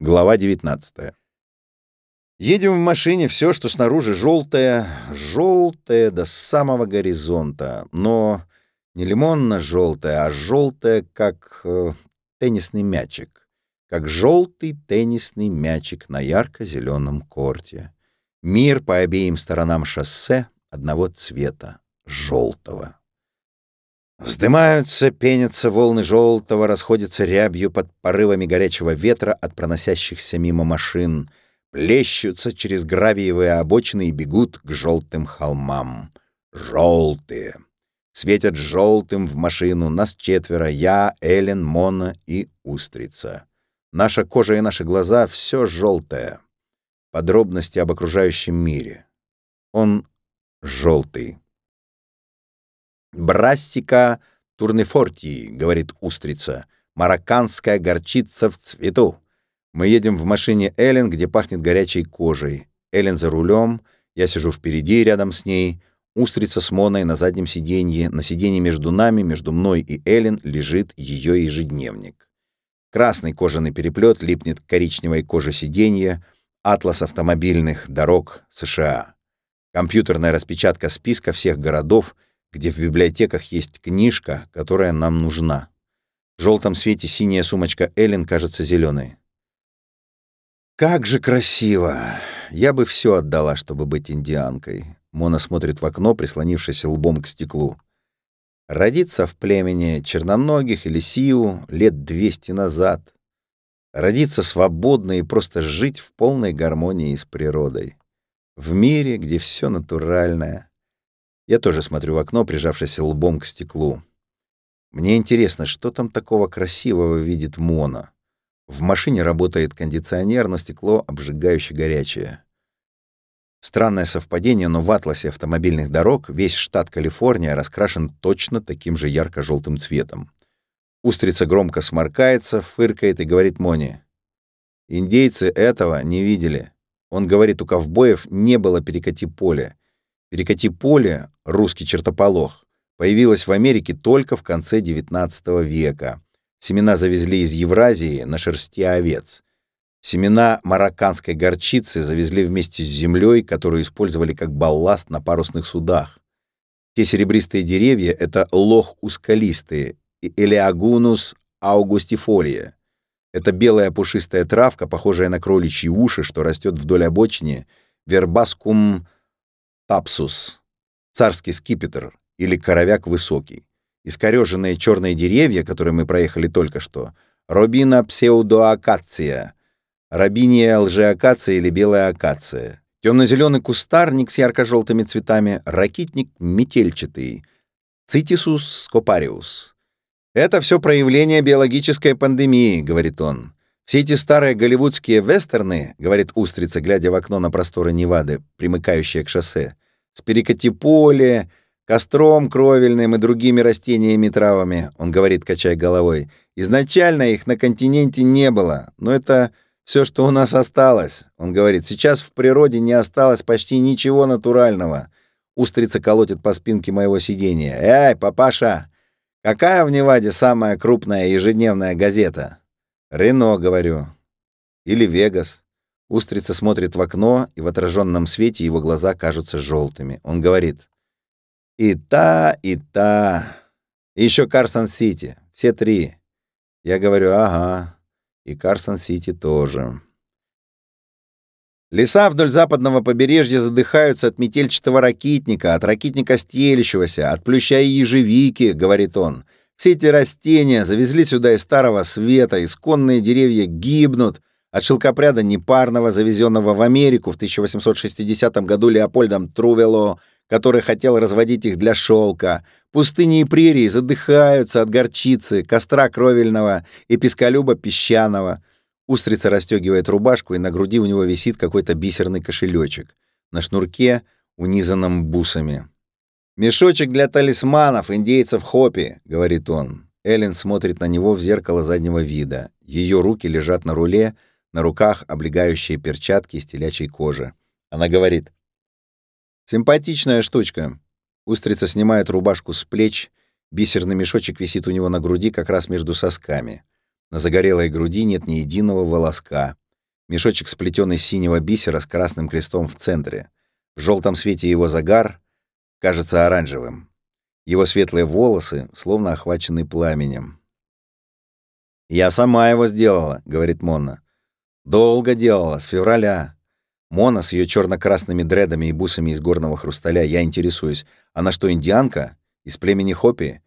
Глава 19. Едем в машине, все, что снаружи желтое, желтое до самого горизонта, но не лимонно-желтое, а желтое, как э, теннисный мячик, как желтый теннисный мячик на ярко-зеленом корте. Мир по обеим сторонам шоссе одного цвета — желтого. Вздымаются, пенятся волны желтого, расходятся рябью под порывами горячего ветра от проносящихся мимо машин, плещутся через гравиевые обочины и бегут к желтым холмам. Желтые. Светят желтым в машину. Нас четверо. Я, Эллен, Мона и Устрица. Наша кожа и наши глаза — все желтое. Подробности об окружающем мире. Он желтый. «Брастика турнефортии», — говорит устрица. «Марокканская горчица в цвету». Мы едем в машине Эллен, где пахнет горячей кожей. Эллен за рулем, я сижу впереди рядом с ней. Устрица с Моной на заднем сиденье. На сиденье между нами, между мной и Эллен, лежит ее ежедневник. Красный кожаный переплет липнет к коричневой коже сиденья. Атлас автомобильных дорог США. Компьютерная распечатка списка всех городов — где в библиотеках есть книжка, которая нам нужна. В желтом свете синяя сумочка Эллен кажется зеленой. «Как же красиво! Я бы все отдала, чтобы быть индианкой». Мона смотрит в окно, прислонившись лбом к стеклу. Родиться в племени черноногих или сиу лет двести назад. Родиться свободно и просто жить в полной гармонии с природой. В мире, где все натуральное, я тоже смотрю в окно, прижавшись лбом к стеклу. Мне интересно, что там такого красивого видит Мона. В машине работает кондиционер, но стекло обжигающе горячее. Странное совпадение, но в атласе автомобильных дорог весь штат Калифорния раскрашен точно таким же ярко-желтым цветом. Устрица громко сморкается, фыркает и говорит Моне. «Индейцы этого не видели. Он говорит, у ковбоев не было перекати поля. Перекати поле, русский чертополох, появилась в Америке только в конце XIX века. Семена завезли из Евразии на шерсти овец. Семена марокканской горчицы завезли вместе с землей, которую использовали как балласт на парусных судах. Те серебристые деревья — это лох ускалистые, Элеагунус аугустифолия. Это белая пушистая травка, похожая на кроличьи уши, что растет вдоль обочины, вербаскум тапсус, царский скипетр или коровяк высокий. Искореженные черные деревья, которые мы проехали только что, робина псевдоакация, рабиния лжеакация или белая акация, темно-зеленый кустарник с ярко-желтыми цветами, ракитник метельчатый, цитисус скопариус. Это все проявление биологической пандемии, говорит он. Все эти старые голливудские вестерны, говорит устрица, глядя в окно на просторы Невады, примыкающие к шоссе, с перекати-поле, костром кровельным и другими растениями и травами, он говорит, качая головой. Изначально их на континенте не было, но это все, что у нас осталось. Он говорит, сейчас в природе не осталось почти ничего натурального. Устрица колотит по спинке моего сиденья. «Эй, папаша, какая в Неваде самая крупная ежедневная газета?» «Рено», — говорю. «Или Вегас». Устрица смотрит в окно, и в отраженном свете его глаза кажутся желтыми. Он говорит, «И та, и та. И еще Карсон-Сити. Все три». Я говорю, «Ага, и Карсон-Сити тоже». Леса вдоль западного побережья задыхаются от метельчатого ракитника, от ракитника стелящегося, от плюща и ежевики, говорит он. Все эти растения завезли сюда из Старого Света, исконные деревья гибнут, от шелкопряда непарного, завезенного в Америку в 1860 году Леопольдом Трувело, который хотел разводить их для шелка. Пустыни и прерии задыхаются от горчицы, костра кровельного и песколюба песчаного. Устрица расстегивает рубашку, и на груди у него висит какой-то бисерный кошелечек. На шнурке, унизанном бусами. «Мешочек для талисманов, индейцев Хопи», — говорит он. Эллен смотрит на него в зеркало заднего вида. Ее руки лежат на руле, на руках облегающие перчатки из телячьей кожи. Она говорит. «Симпатичная штучка». Устрица снимает рубашку с плеч, бисерный мешочек висит у него на груди как раз между сосками. На загорелой груди нет ни единого волоска. Мешочек сплетен из синего бисера с красным крестом в центре. В желтом свете его загар кажется оранжевым. Его светлые волосы словно охвачены пламенем. «Я сама его сделала», — говорит Мона. «Долго делала, с февраля. Мона с ее черно-красными дредами и бусами из горного хрусталя, я интересуюсь, она что, индианка? Из племени Хопи?»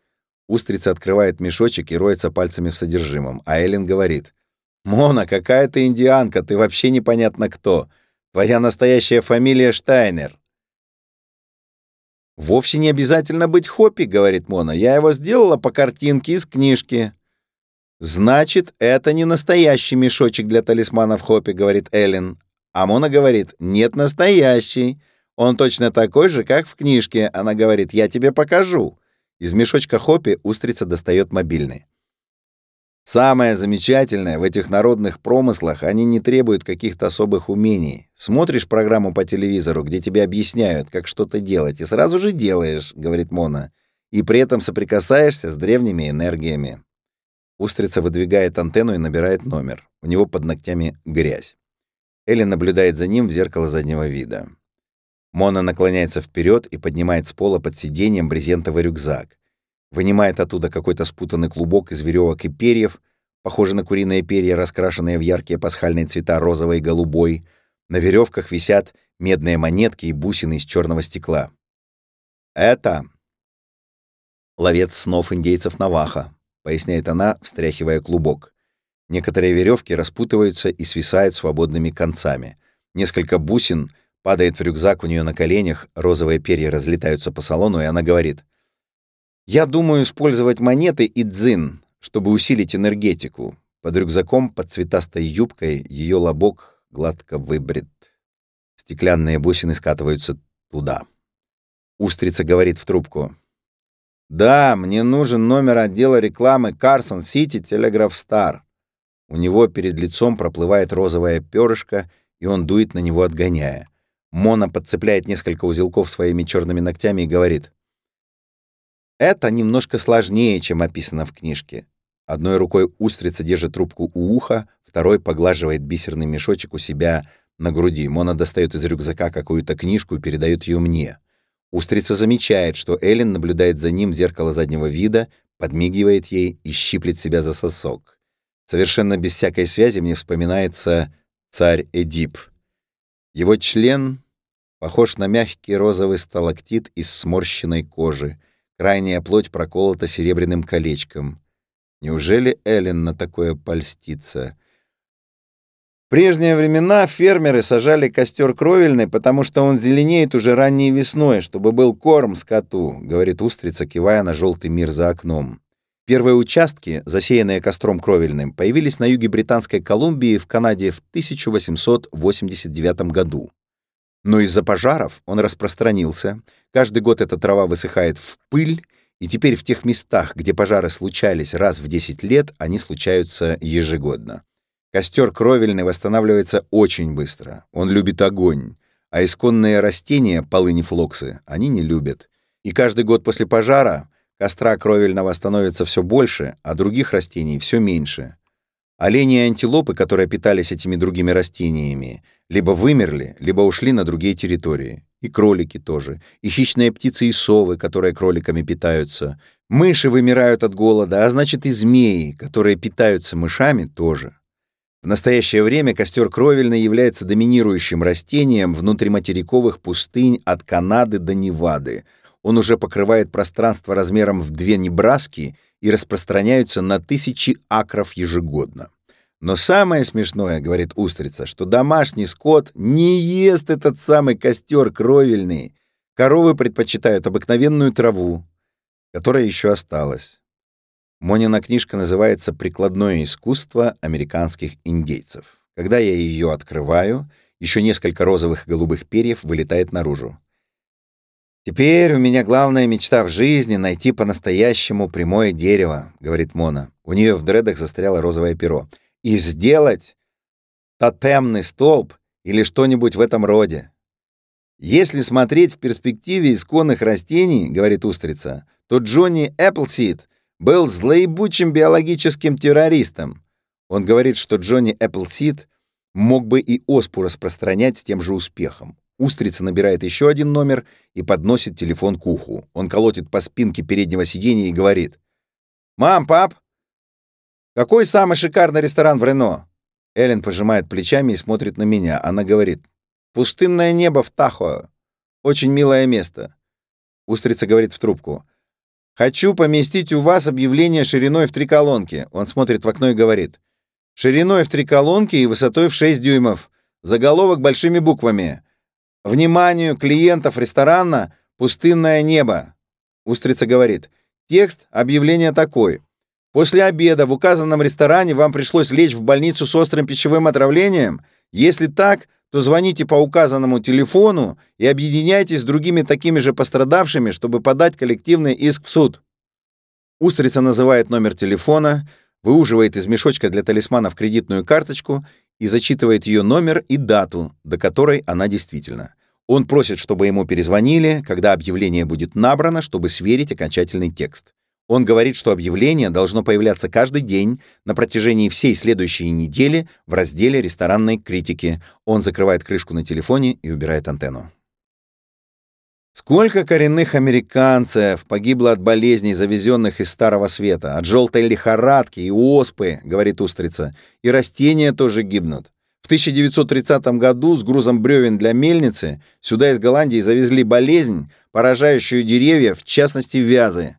Устрица открывает мешочек и роется пальцами в содержимом, а Эллен говорит, «Мона, какая ты индианка, ты вообще непонятно кто. Твоя настоящая фамилия Штайнер». «Вовсе не обязательно быть Хопи», — говорит Мона. «Я его сделала по картинке из книжки». «Значит, это не настоящий мешочек для талисманов Хопи», — говорит Эллен. А Мона говорит, «Нет, настоящий. Он точно такой же, как в книжке». Она говорит, «Я тебе покажу». Из мешочка Хопи устрица достает мобильный. Самое замечательное в этих народных промыслах, они не требуют каких-то особых умений. Смотришь программу по телевизору, где тебе объясняют, как что-то делать, и сразу же делаешь, говорит Мона, и при этом соприкасаешься с древними энергиями. Устрица выдвигает антенну и набирает номер. У него под ногтями грязь. Элли наблюдает за ним в зеркало заднего вида. Мона наклоняется вперед и поднимает с пола под сиденьем брезентовый рюкзак вынимает оттуда какой-то спутанный клубок из веревок и перьев, похожий на куриные перья, раскрашенные в яркие пасхальные цвета розовый и голубой. На веревках висят медные монетки и бусины из черного стекла. «Это ловец снов индейцев Наваха», — поясняет она, встряхивая клубок. Некоторые веревки распутываются и свисают свободными концами. Несколько бусин падает в рюкзак у нее на коленях, розовые перья разлетаются по салону, и она говорит — я думаю использовать монеты и дзин, чтобы усилить энергетику. Под рюкзаком, под цветастой юбкой, ее лобок гладко выбрит. Стеклянные бусины скатываются туда. Устрица говорит в трубку. «Да, мне нужен номер отдела рекламы Карсон Сити Телеграф Стар». У него перед лицом проплывает розовое перышко, и он дует на него, отгоняя. Мона подцепляет несколько узелков своими черными ногтями и говорит. Это немножко сложнее, чем описано в книжке. Одной рукой устрица держит трубку у уха, второй поглаживает бисерный мешочек у себя на груди. Мона достает из рюкзака какую-то книжку и передает ее мне. Устрица замечает, что Эллен наблюдает за ним в зеркало заднего вида, подмигивает ей и щиплет себя за сосок. Совершенно без всякой связи мне вспоминается царь Эдип. Его член похож на мягкий розовый сталактит из сморщенной кожи — Крайняя плоть проколота серебряным колечком. Неужели Эллен на такое польстится? В прежние времена фермеры сажали костер кровельный, потому что он зеленеет уже ранней весной, чтобы был корм скоту, говорит устрица, кивая на желтый мир за окном. Первые участки, засеянные костром кровельным, появились на юге Британской Колумбии в Канаде в 1889 году. Но из-за пожаров он распространился. Каждый год эта трава высыхает в пыль, и теперь в тех местах, где пожары случались раз в 10 лет, они случаются ежегодно. Костер кровельный восстанавливается очень быстро. Он любит огонь. А исконные растения, полынифлоксы, они не любят. И каждый год после пожара костра кровельного становится все больше, а других растений все меньше. Олени и антилопы, которые питались этими другими растениями, либо вымерли, либо ушли на другие территории. И кролики тоже. И хищные птицы и совы, которые кроликами питаются. Мыши вымирают от голода, а значит и змеи, которые питаются мышами, тоже. В настоящее время костер кровельный является доминирующим растением внутриматериковых пустынь от Канады до Невады. Он уже покрывает пространство размером в две Небраски — и распространяются на тысячи акров ежегодно. Но самое смешное, говорит устрица, что домашний скот не ест этот самый костер кровельный. Коровы предпочитают обыкновенную траву, которая еще осталась. Монина книжка называется «Прикладное искусство американских индейцев». Когда я ее открываю, еще несколько розовых и голубых перьев вылетает наружу. «Теперь у меня главная мечта в жизни — найти по-настоящему прямое дерево», — говорит Мона. У нее в дредах застряло розовое перо. «И сделать тотемный столб или что-нибудь в этом роде. Если смотреть в перспективе исконных растений, — говорит устрица, — то Джонни Эпплсид был злоебучим биологическим террористом. Он говорит, что Джонни Эпплсид Мог бы и оспу распространять с тем же успехом. Устрица набирает еще один номер и подносит телефон к уху. Он колотит по спинке переднего сиденья и говорит. «Мам, пап, какой самый шикарный ресторан в Рено?» Эллен пожимает плечами и смотрит на меня. Она говорит. «Пустынное небо в Тахо. Очень милое место». Устрица говорит в трубку. «Хочу поместить у вас объявление шириной в три колонки». Он смотрит в окно и говорит. «Шириной в три колонки и высотой в 6 дюймов. Заголовок большими буквами. Вниманию клиентов ресторана «Пустынное небо». Устрица говорит. Текст объявления такой. После обеда в указанном ресторане вам пришлось лечь в больницу с острым пищевым отравлением? Если так, то звоните по указанному телефону и объединяйтесь с другими такими же пострадавшими, чтобы подать коллективный иск в суд. Устрица называет номер телефона, выуживает из мешочка для талисманов кредитную карточку и зачитывает ее номер и дату, до которой она действительно. Он просит, чтобы ему перезвонили, когда объявление будет набрано, чтобы сверить окончательный текст. Он говорит, что объявление должно появляться каждый день на протяжении всей следующей недели в разделе ресторанной критики. Он закрывает крышку на телефоне и убирает антенну. Сколько коренных американцев погибло от болезней, завезенных из Старого Света, от желтой лихорадки и оспы, говорит Устрица, и растения тоже гибнут. В 1930 году с грузом бревен для мельницы сюда из Голландии завезли болезнь, поражающую деревья, в частности вязы.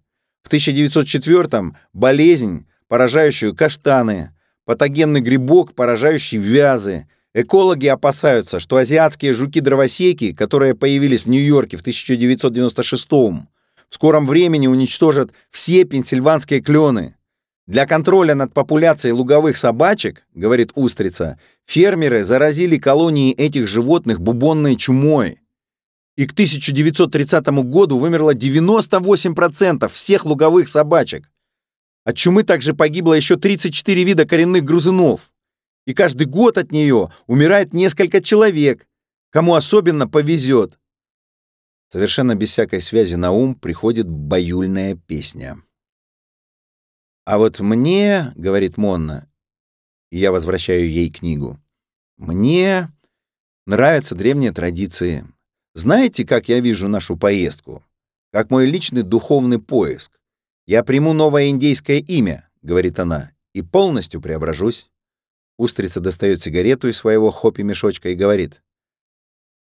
В 1904 болезнь, поражающую каштаны, патогенный грибок, поражающий вязы. Экологи опасаются, что азиатские жуки-дровосеки, которые появились в Нью-Йорке в 1996 в скором времени уничтожат все пенсильванские клены. Для контроля над популяцией луговых собачек, говорит Устрица, фермеры заразили колонии этих животных бубонной чумой и к 1930 году вымерло 98% всех луговых собачек. От чумы также погибло еще 34 вида коренных грузунов. И каждый год от нее умирает несколько человек, кому особенно повезет. Совершенно без всякой связи на ум приходит баюльная песня. «А вот мне, — говорит Монна, — и я возвращаю ей книгу, — мне нравятся древние традиции, знаете, как я вижу нашу поездку? Как мой личный духовный поиск. Я приму новое индейское имя, говорит она, и полностью преображусь. Устрица достает сигарету из своего хоппи-мешочка и говорит.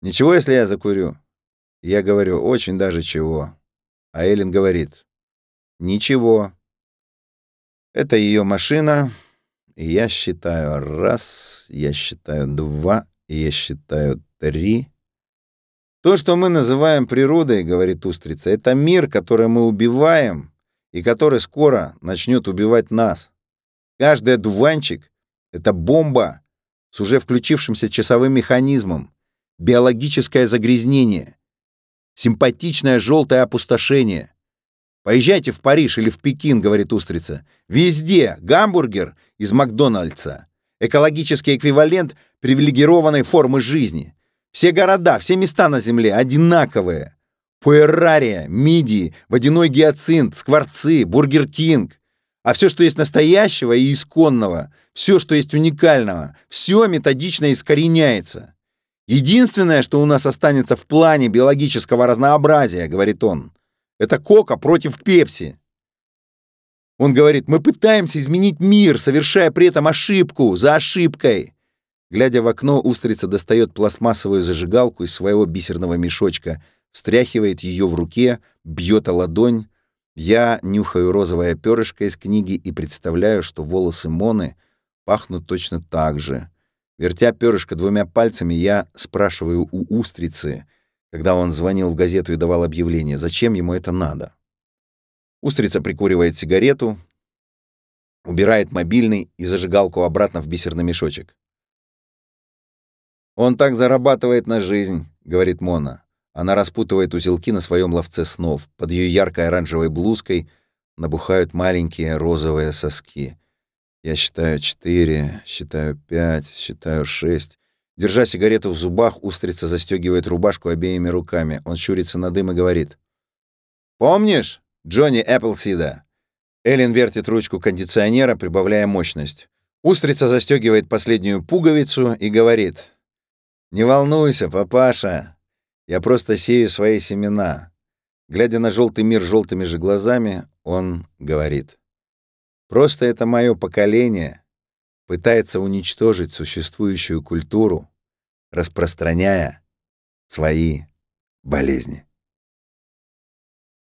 «Ничего, если я закурю?» Я говорю, «Очень даже чего». А Эллен говорит, «Ничего». Это ее машина, и я считаю раз, я считаю два, я считаю три. То, что мы называем природой, говорит Устрица, это мир, который мы убиваем и который скоро начнет убивать нас. Каждый одуванчик — это бомба с уже включившимся часовым механизмом, биологическое загрязнение, симпатичное желтое опустошение. Поезжайте в Париж или в Пекин, говорит Устрица. Везде гамбургер из Макдональдса. Экологический эквивалент привилегированной формы жизни. Все города, все места на Земле одинаковые. Пуэрария, мидии, водяной гиацинт, скворцы, бургер кинг. А все, что есть настоящего и исконного, все, что есть уникального, все методично искореняется. Единственное, что у нас останется в плане биологического разнообразия, говорит он, это кока против пепси. Он говорит, мы пытаемся изменить мир, совершая при этом ошибку за ошибкой. Глядя в окно, устрица достает пластмассовую зажигалку из своего бисерного мешочка, встряхивает ее в руке, бьет о ладонь. Я нюхаю розовое перышко из книги и представляю, что волосы Моны пахнут точно так же. Вертя перышко двумя пальцами, я спрашиваю у устрицы, когда он звонил в газету и давал объявление, зачем ему это надо. Устрица прикуривает сигарету, убирает мобильный и зажигалку обратно в бисерный мешочек. «Он так зарабатывает на жизнь», — говорит Мона. Она распутывает узелки на своем ловце снов. Под ее яркой оранжевой блузкой набухают маленькие розовые соски. Я считаю четыре, считаю пять, считаю шесть. Держа сигарету в зубах, устрица застегивает рубашку обеими руками. Он щурится на дым и говорит. «Помнишь Джонни Эпплсида?» Эллен вертит ручку кондиционера, прибавляя мощность. Устрица застегивает последнюю пуговицу и говорит, «Не волнуйся, папаша, я просто сею свои семена». Глядя на желтый мир желтыми же глазами, он говорит, «Просто это мое поколение пытается уничтожить существующую культуру, распространяя свои болезни».